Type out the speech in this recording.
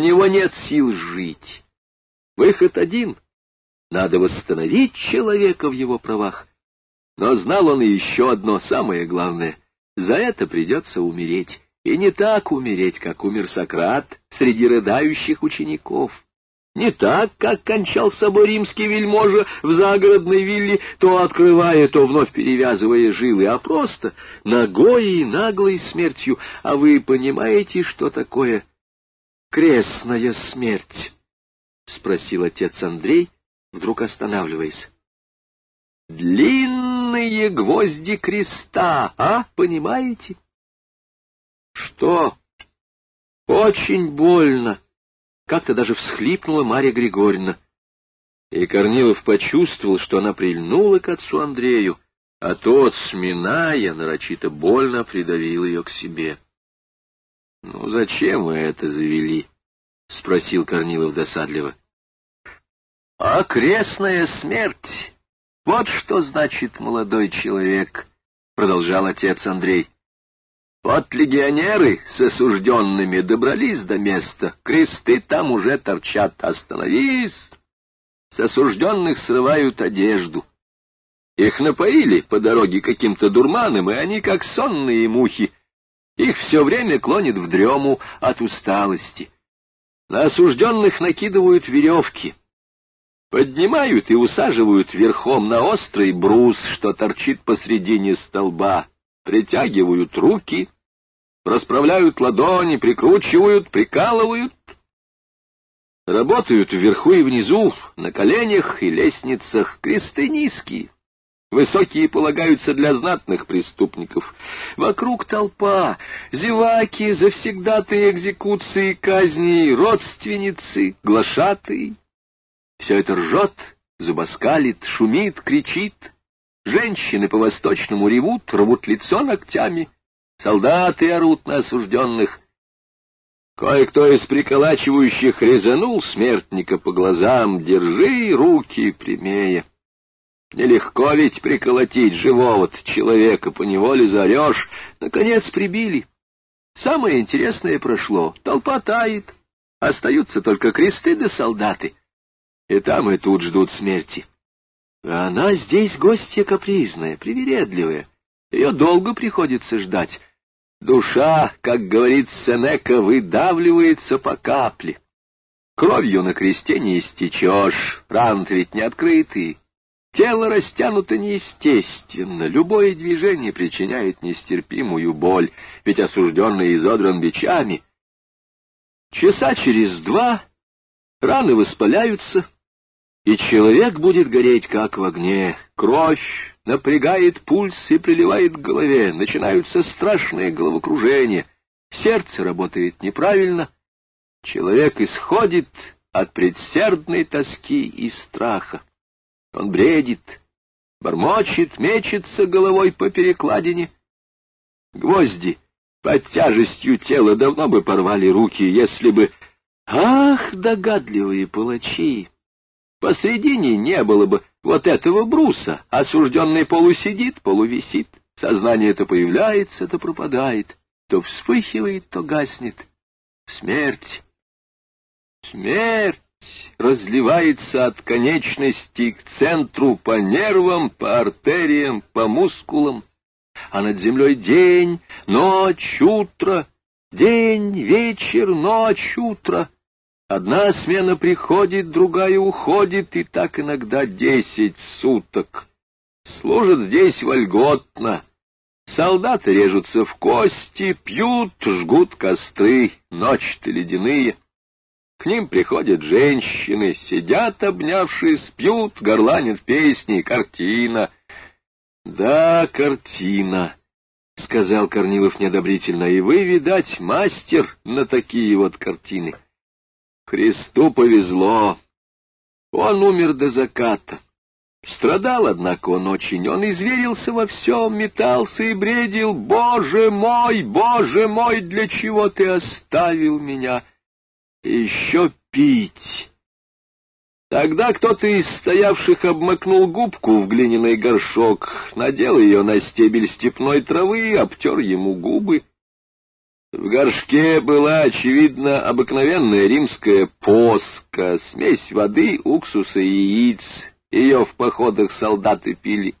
него нет сил жить. Выход один — надо восстановить человека в его правах. Но знал он еще одно, самое главное — за это придется умереть. И не так умереть, как умер Сократ среди рыдающих учеников. Не так, как кончал собой римский вельможа в загородной вилле, то открывая, то вновь перевязывая жилы, а просто ногой и наглой смертью. А вы понимаете, что такое крестная смерть? — спросил отец Андрей, вдруг останавливаясь. — Длинные гвозди креста, а, понимаете? — Что? — Очень больно. — как-то даже всхлипнула Марья Григорьевна. И Корнилов почувствовал, что она прильнула к отцу Андрею, а тот, сминая, нарочито больно придавил ее к себе. — Ну, зачем вы это завели? — спросил Корнилов досадливо. — Окрестная смерть! Вот что значит молодой человек! — продолжал отец Андрей. Вот легионеры с осужденными добрались до места, кресты там уже торчат. Остановись! С осужденных срывают одежду. Их напоили по дороге каким-то дурманом, и они, как сонные мухи, их все время клонит в дрему от усталости. На осужденных накидывают веревки, поднимают и усаживают верхом на острый брус, что торчит посредине столба притягивают руки, расправляют ладони, прикручивают, прикалывают. Работают вверху и внизу, на коленях и лестницах, кресты низкие. Высокие полагаются для знатных преступников. Вокруг толпа, зеваки, завсегдатые экзекуции, казни, родственницы, глашатые. Все это ржет, зубоскалит, шумит, кричит, Женщины по-восточному ревут, рвут лицо ногтями. Солдаты орут на осужденных. Кое-кто из приколачивающих резанул смертника по глазам. Держи руки прямее. Нелегко ведь приколотить живого человека, поневоле заорешь. Наконец прибили. Самое интересное прошло. Толпа тает. Остаются только кресты да солдаты. И там и тут ждут смерти. А она здесь гостья капризная, привередливая. Ее долго приходится ждать. Душа, как говорит Сенека, выдавливается по капле. Кровью на кресте не истечешь, ран ведь не открытый. Тело растянуто неестественно, любое движение причиняет нестерпимую боль, ведь осужденный изодран бичами. Часа через два раны воспаляются, и человек будет гореть, как в огне. Кровь напрягает пульс и приливает к голове, начинаются страшные головокружения, сердце работает неправильно, человек исходит от предсердной тоски и страха. Он бредит, бормочет, мечется головой по перекладине. Гвозди под тяжестью тела давно бы порвали руки, если бы... Ах, догадливые палачи! Посредине не было бы вот этого бруса. Осужденный полусидит, полувисит. Сознание то появляется, то пропадает, то вспыхивает, то гаснет. Смерть. Смерть разливается от конечности к центру по нервам, по артериям, по мускулам. А над землей день, ночь, утро, день, вечер, ночь, утро — Одна смена приходит, другая уходит, и так иногда десять суток. Служат здесь вольготно. Солдаты режутся в кости, пьют, жгут костры, ночи-то ледяные. К ним приходят женщины, сидят, обнявшись, пьют, горланят песни, картина. Да, картина, — сказал Корнилов неодобрительно, — и вы, видать, мастер на такие вот картины. — Христу повезло. Он умер до заката. Страдал, однако, он очень. Он изверился во всем, метался и бредил. «Боже мой, Боже мой, для чего ты оставил меня?» «Еще пить!» Тогда кто-то из стоявших обмакнул губку в глиняный горшок, надел ее на стебель степной травы и обтер ему губы. В горшке была, очевидно, обыкновенная римская поска, смесь воды, уксуса и яиц. Ее в походах солдаты пили.